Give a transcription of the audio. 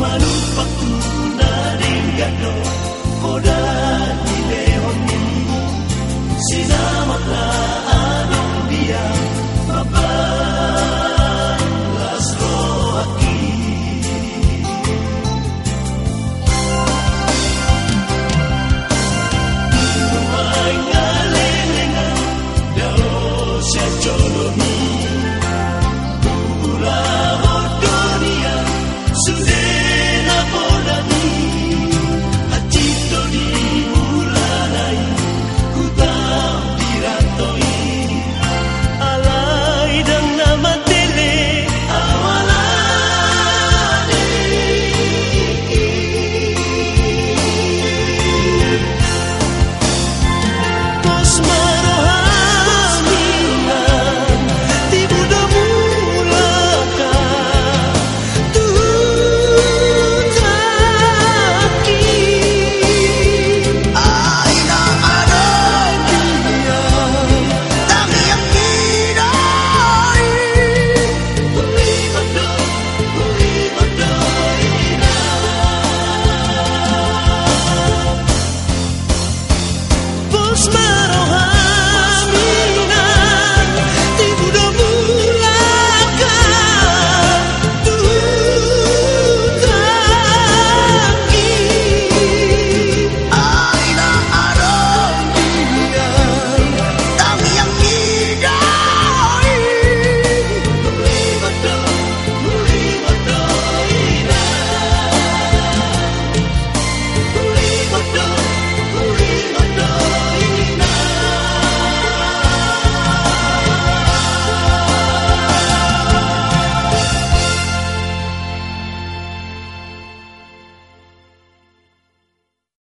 Manupak una ringgado